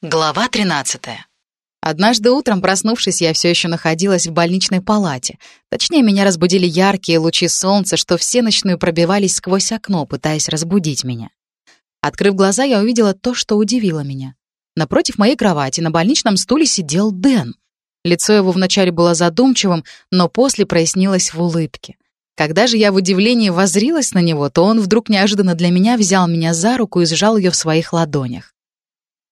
Глава 13. Однажды утром, проснувшись, я все еще находилась в больничной палате. Точнее, меня разбудили яркие лучи солнца, что все ночную пробивались сквозь окно, пытаясь разбудить меня. Открыв глаза, я увидела то, что удивило меня. Напротив моей кровати на больничном стуле сидел Дэн. Лицо его вначале было задумчивым, но после прояснилось в улыбке. Когда же я в удивлении возрилась на него, то он вдруг неожиданно для меня взял меня за руку и сжал ее в своих ладонях.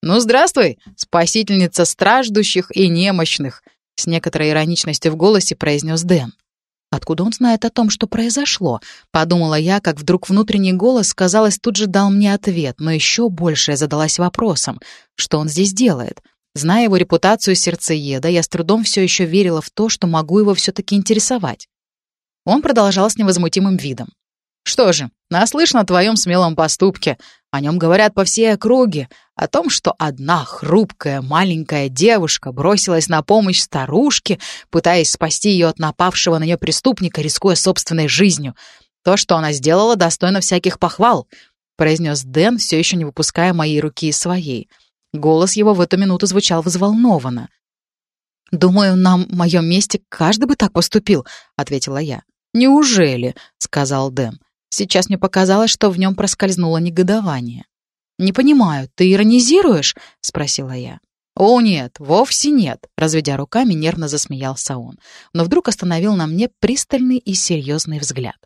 «Ну, здравствуй, спасительница страждущих и немощных», с некоторой ироничностью в голосе произнес Дэн. «Откуда он знает о том, что произошло?» — подумала я, как вдруг внутренний голос, казалось, тут же дал мне ответ, но еще больше я задалась вопросом, что он здесь делает. Зная его репутацию сердцееда, я с трудом все еще верила в то, что могу его все-таки интересовать. Он продолжал с невозмутимым видом. «Что же, наслышан о твоем смелом поступке. О нем говорят по всей округе, о том, что одна хрупкая маленькая девушка бросилась на помощь старушке, пытаясь спасти ее от напавшего на нее преступника, рискуя собственной жизнью. То, что она сделала, достойно всяких похвал», — произнес Дэн, все еще не выпуская моей руки из своей. Голос его в эту минуту звучал взволнованно. «Думаю, на моем месте каждый бы так поступил», — ответила я. «Неужели?» — сказал Дэн. Сейчас мне показалось, что в нем проскользнуло негодование. «Не понимаю, ты иронизируешь?» — спросила я. «О, нет, вовсе нет», — разведя руками, нервно засмеялся он, но вдруг остановил на мне пристальный и серьезный взгляд.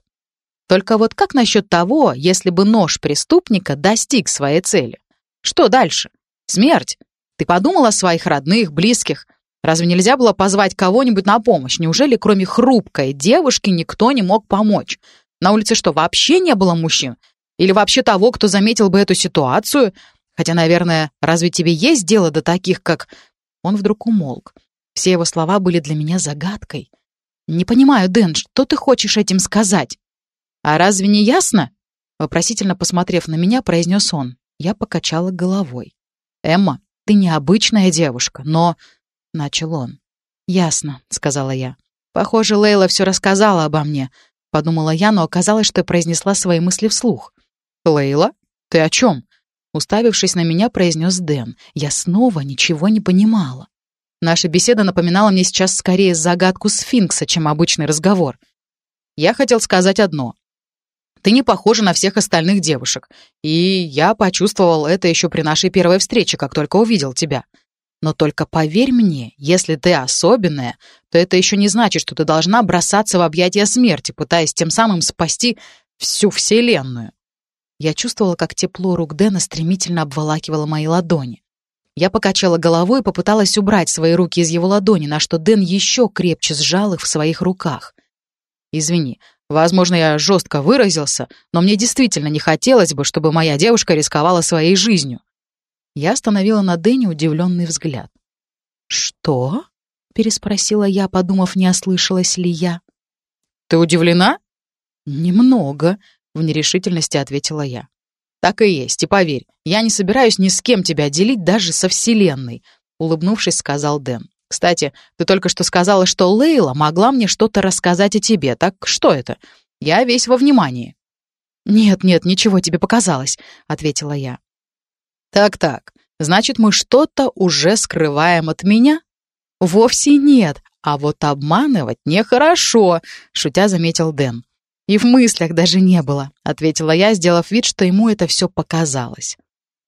«Только вот как насчет того, если бы нож преступника достиг своей цели? Что дальше? Смерть? Ты подумал о своих родных, близких? Разве нельзя было позвать кого-нибудь на помощь? Неужели кроме хрупкой девушки никто не мог помочь? На улице что, вообще не было мужчин? Или вообще того, кто заметил бы эту ситуацию? Хотя, наверное, разве тебе есть дело до таких, как...» Он вдруг умолк. Все его слова были для меня загадкой. «Не понимаю, Дэн, что ты хочешь этим сказать?» «А разве не ясно?» Вопросительно посмотрев на меня, произнес он. Я покачала головой. «Эмма, ты необычная девушка, но...» Начал он. «Ясно», — сказала я. «Похоже, Лейла все рассказала обо мне. — подумала я, но оказалось, что произнесла свои мысли вслух. «Лейла? Ты о чем?» Уставившись на меня, произнес Дэн. Я снова ничего не понимала. Наша беседа напоминала мне сейчас скорее загадку сфинкса, чем обычный разговор. Я хотел сказать одно. Ты не похожа на всех остальных девушек. И я почувствовал это еще при нашей первой встрече, как только увидел тебя. Но только поверь мне, если ты особенная, то это еще не значит, что ты должна бросаться в объятия смерти, пытаясь тем самым спасти всю Вселенную. Я чувствовала, как тепло рук Дэна стремительно обволакивало мои ладони. Я покачала головой и попыталась убрать свои руки из его ладони, на что Дэн еще крепче сжал их в своих руках. «Извини, возможно, я жестко выразился, но мне действительно не хотелось бы, чтобы моя девушка рисковала своей жизнью. Я остановила на Дэнни удивленный взгляд. «Что?» — переспросила я, подумав, не ослышалась ли я. «Ты удивлена?» «Немного», — в нерешительности ответила я. «Так и есть, и поверь, я не собираюсь ни с кем тебя делить даже со Вселенной», — улыбнувшись, сказал Дэн. «Кстати, ты только что сказала, что Лейла могла мне что-то рассказать о тебе. Так что это? Я весь во внимании». «Нет, нет, ничего тебе показалось», — ответила я. Так-так, значит, мы что-то уже скрываем от меня? Вовсе нет, а вот обманывать нехорошо, шутя заметил Дэн. И в мыслях даже не было, ответила я, сделав вид, что ему это все показалось.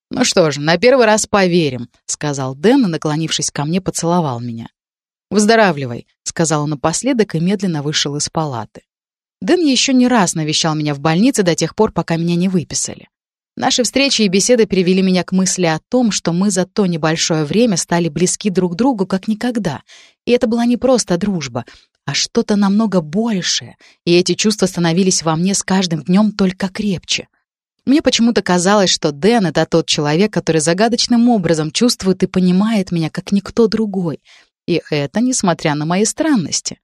«Ну что ж, на первый раз поверим», — сказал Дэн и, наклонившись ко мне, поцеловал меня. «Выздоравливай», — сказал он напоследок и медленно вышел из палаты. Дэн еще не раз навещал меня в больнице до тех пор, пока меня не выписали. Наши встречи и беседы привели меня к мысли о том, что мы за то небольшое время стали близки друг другу как никогда. И это была не просто дружба, а что-то намного большее, и эти чувства становились во мне с каждым днем только крепче. Мне почему-то казалось, что Дэн — это тот человек, который загадочным образом чувствует и понимает меня, как никто другой. И это несмотря на мои странности.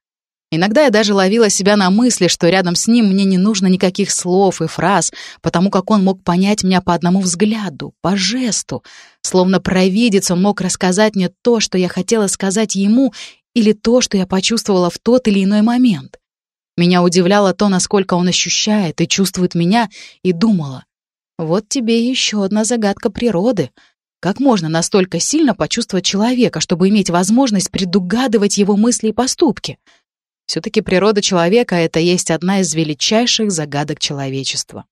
Иногда я даже ловила себя на мысли, что рядом с ним мне не нужно никаких слов и фраз, потому как он мог понять меня по одному взгляду, по жесту. Словно провидец он мог рассказать мне то, что я хотела сказать ему, или то, что я почувствовала в тот или иной момент. Меня удивляло то, насколько он ощущает и чувствует меня, и думала, вот тебе еще одна загадка природы. Как можно настолько сильно почувствовать человека, чтобы иметь возможность предугадывать его мысли и поступки? Все-таки природа человека — это есть одна из величайших загадок человечества.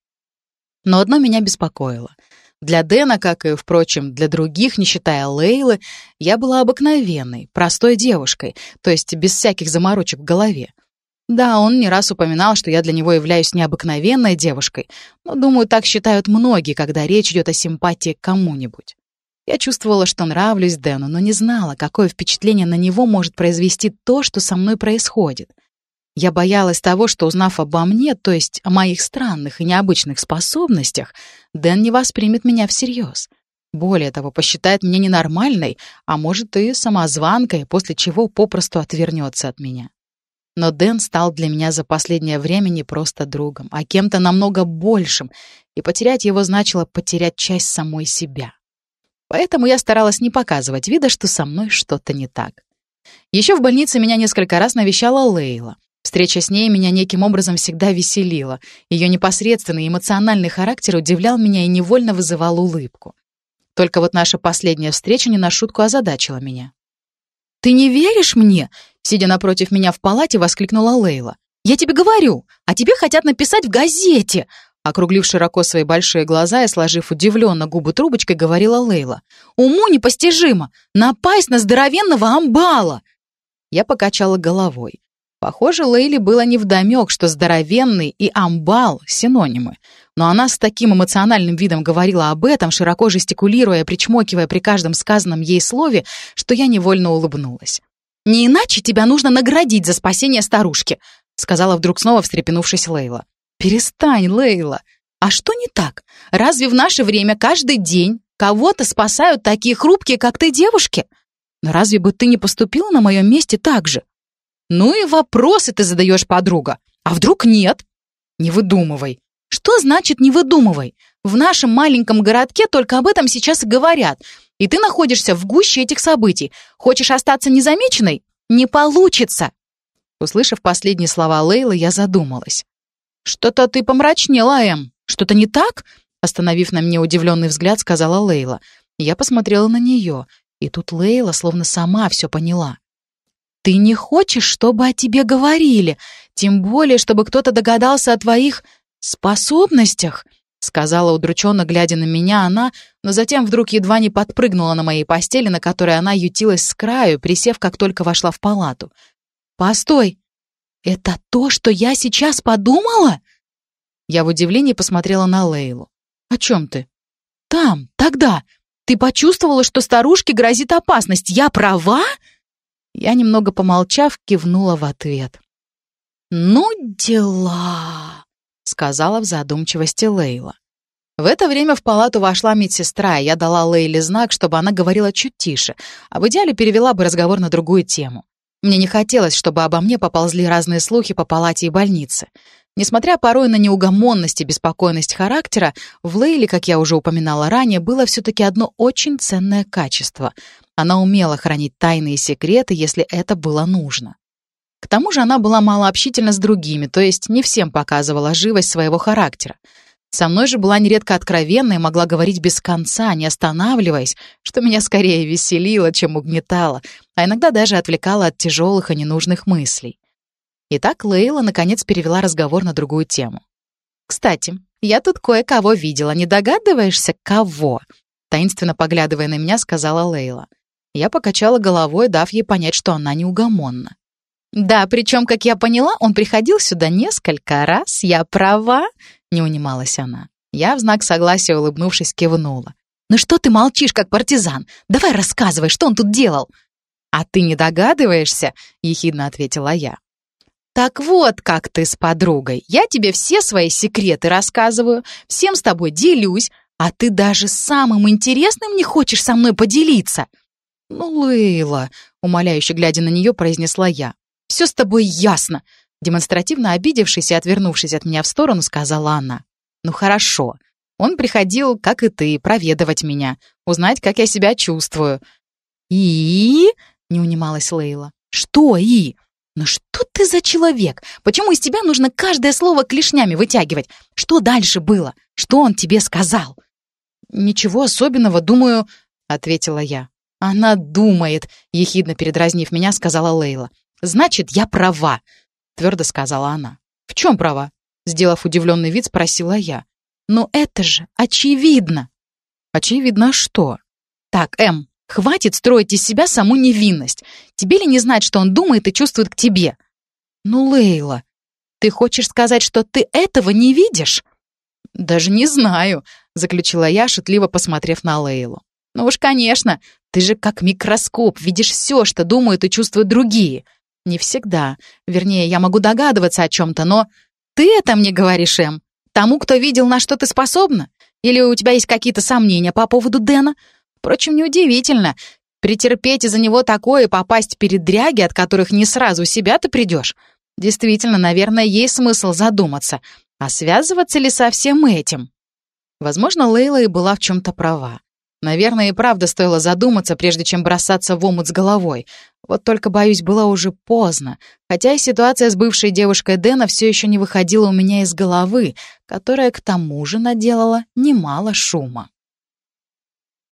Но одно меня беспокоило. Для Дэна, как и, впрочем, для других, не считая Лейлы, я была обыкновенной, простой девушкой, то есть без всяких заморочек в голове. Да, он не раз упоминал, что я для него являюсь необыкновенной девушкой, но, думаю, так считают многие, когда речь идет о симпатии к кому-нибудь. Я чувствовала, что нравлюсь Дэну, но не знала, какое впечатление на него может произвести то, что со мной происходит. Я боялась того, что, узнав обо мне, то есть о моих странных и необычных способностях, Дэн не воспримет меня всерьез. Более того, посчитает меня ненормальной, а может и самозванкой, после чего попросту отвернется от меня. Но Дэн стал для меня за последнее время не просто другом, а кем-то намного большим, и потерять его значило потерять часть самой себя. Поэтому я старалась не показывать вида, что со мной что-то не так. Еще в больнице меня несколько раз навещала Лейла. Встреча с ней меня неким образом всегда веселила. Ее непосредственный эмоциональный характер удивлял меня и невольно вызывал улыбку. Только вот наша последняя встреча не на шутку озадачила меня. «Ты не веришь мне?» Сидя напротив меня в палате, воскликнула Лейла. «Я тебе говорю, а тебе хотят написать в газете!» Округлив широко свои большие глаза и сложив удивленно губы трубочкой, говорила Лейла. «Уму непостижимо! Напасть на здоровенного амбала!» Я покачала головой. Похоже, Лейли было невдомек, что здоровенный и амбал — синонимы. Но она с таким эмоциональным видом говорила об этом, широко жестикулируя, причмокивая при каждом сказанном ей слове, что я невольно улыбнулась. «Не иначе тебя нужно наградить за спасение старушки», сказала вдруг снова встрепенувшись Лейла. «Перестань, Лейла! А что не так? Разве в наше время каждый день кого-то спасают такие хрупкие, как ты, девушки? Но разве бы ты не поступила на моем месте так же?» «Ну и вопросы ты задаешь, подруга. А вдруг нет?» «Не выдумывай». «Что значит «не выдумывай»? В нашем маленьком городке только об этом сейчас и говорят. И ты находишься в гуще этих событий. Хочешь остаться незамеченной? Не получится!» Услышав последние слова Лейлы, я задумалась. «Что-то ты помрачнела, Эм. Что-то не так?» Остановив на мне удивленный взгляд, сказала Лейла. Я посмотрела на нее, и тут Лейла словно сама все поняла. «Ты не хочешь, чтобы о тебе говорили, тем более, чтобы кто-то догадался о твоих способностях?» Сказала удрученно, глядя на меня она, но затем вдруг едва не подпрыгнула на моей постели, на которой она ютилась с краю, присев, как только вошла в палату. «Постой! Это то, что я сейчас подумала?» Я в удивлении посмотрела на Лейлу. «О чем ты?» «Там, тогда. Ты почувствовала, что старушке грозит опасность. Я права?» Я, немного помолчав, кивнула в ответ. «Ну, дела!» сказала в задумчивости Лейла. В это время в палату вошла медсестра, и я дала Лейле знак, чтобы она говорила чуть тише, а в идеале перевела бы разговор на другую тему. Мне не хотелось, чтобы обо мне поползли разные слухи по палате и больнице. Несмотря порой на неугомонность и беспокойность характера, в Лейле, как я уже упоминала ранее, было все-таки одно очень ценное качество. Она умела хранить тайные секреты, если это было нужно. К тому же она была малообщительна с другими, то есть не всем показывала живость своего характера. Со мной же была нередко откровенна и могла говорить без конца, не останавливаясь, что меня скорее веселило, чем угнетало, а иногда даже отвлекало от тяжелых и ненужных мыслей. Итак, Лейла наконец перевела разговор на другую тему. «Кстати, я тут кое-кого видела, не догадываешься, кого?» Таинственно поглядывая на меня, сказала Лейла. Я покачала головой, дав ей понять, что она неугомонна. «Да, причем, как я поняла, он приходил сюда несколько раз. Я права?» — не унималась она. Я в знак согласия, улыбнувшись, кивнула. «Ну что ты молчишь, как партизан? Давай рассказывай, что он тут делал?» «А ты не догадываешься?» — ехидно ответила я. «Так вот, как ты с подругой. Я тебе все свои секреты рассказываю, всем с тобой делюсь, а ты даже самым интересным не хочешь со мной поделиться». «Ну, Лейла», — умоляюще глядя на нее, произнесла я, все с тобой ясно!» Демонстративно обидевшись и отвернувшись от меня в сторону, сказала она. «Ну хорошо. Он приходил, как и ты, проведывать меня, узнать, как я себя чувствую». «И?» — не унималась Лейла. «Что «и»?» «Ну что ты за человек? Почему из тебя нужно каждое слово клешнями вытягивать? Что дальше было? Что он тебе сказал?» «Ничего особенного, думаю...» — ответила я. «Она думает», — ехидно передразнив меня, сказала Лейла. «Значит, я права», — твердо сказала она. «В чем права?» — сделав удивленный вид, спросила я. «Ну это же очевидно!» «Очевидно что?» «Так, Эм, хватит строить из себя саму невинность. Тебе ли не знать, что он думает и чувствует к тебе?» «Ну, Лейла, ты хочешь сказать, что ты этого не видишь?» «Даже не знаю», — заключила я, шутливо посмотрев на Лейлу. «Ну уж, конечно, ты же как микроскоп, видишь все, что думают и чувствуют другие. Не всегда. Вернее, я могу догадываться о чем-то, но... Ты это мне говоришь, Эм? Тому, кто видел, на что ты способна? Или у тебя есть какие-то сомнения по поводу Дэна? Впрочем, неудивительно. Претерпеть из-за него такое и попасть перед дряги, от которых не сразу себя ты придешь. Действительно, наверное, есть смысл задуматься, а связываться ли со всем этим? Возможно, Лейла и была в чем-то права. Наверное, и правда стоило задуматься, прежде чем бросаться в омут с головой. Вот только, боюсь, было уже поздно. Хотя и ситуация с бывшей девушкой Дэна все еще не выходила у меня из головы, которая к тому же наделала немало шума.